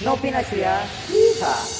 não pinacear. Iha!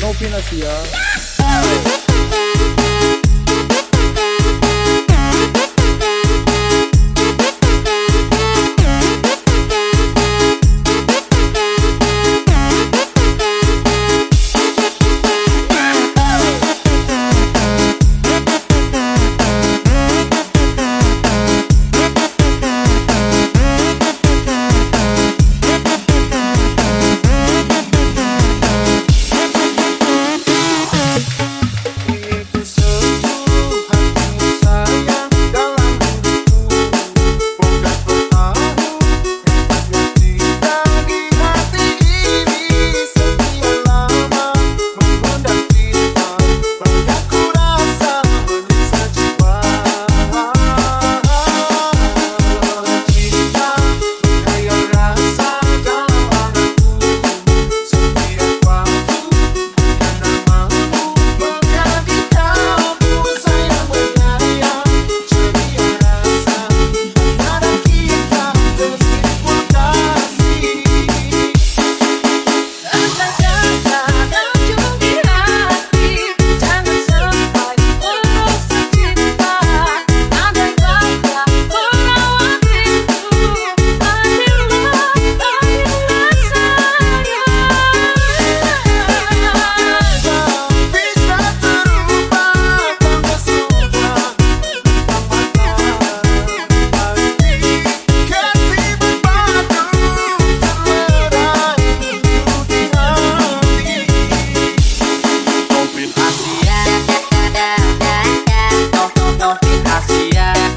No finas ya. yeah.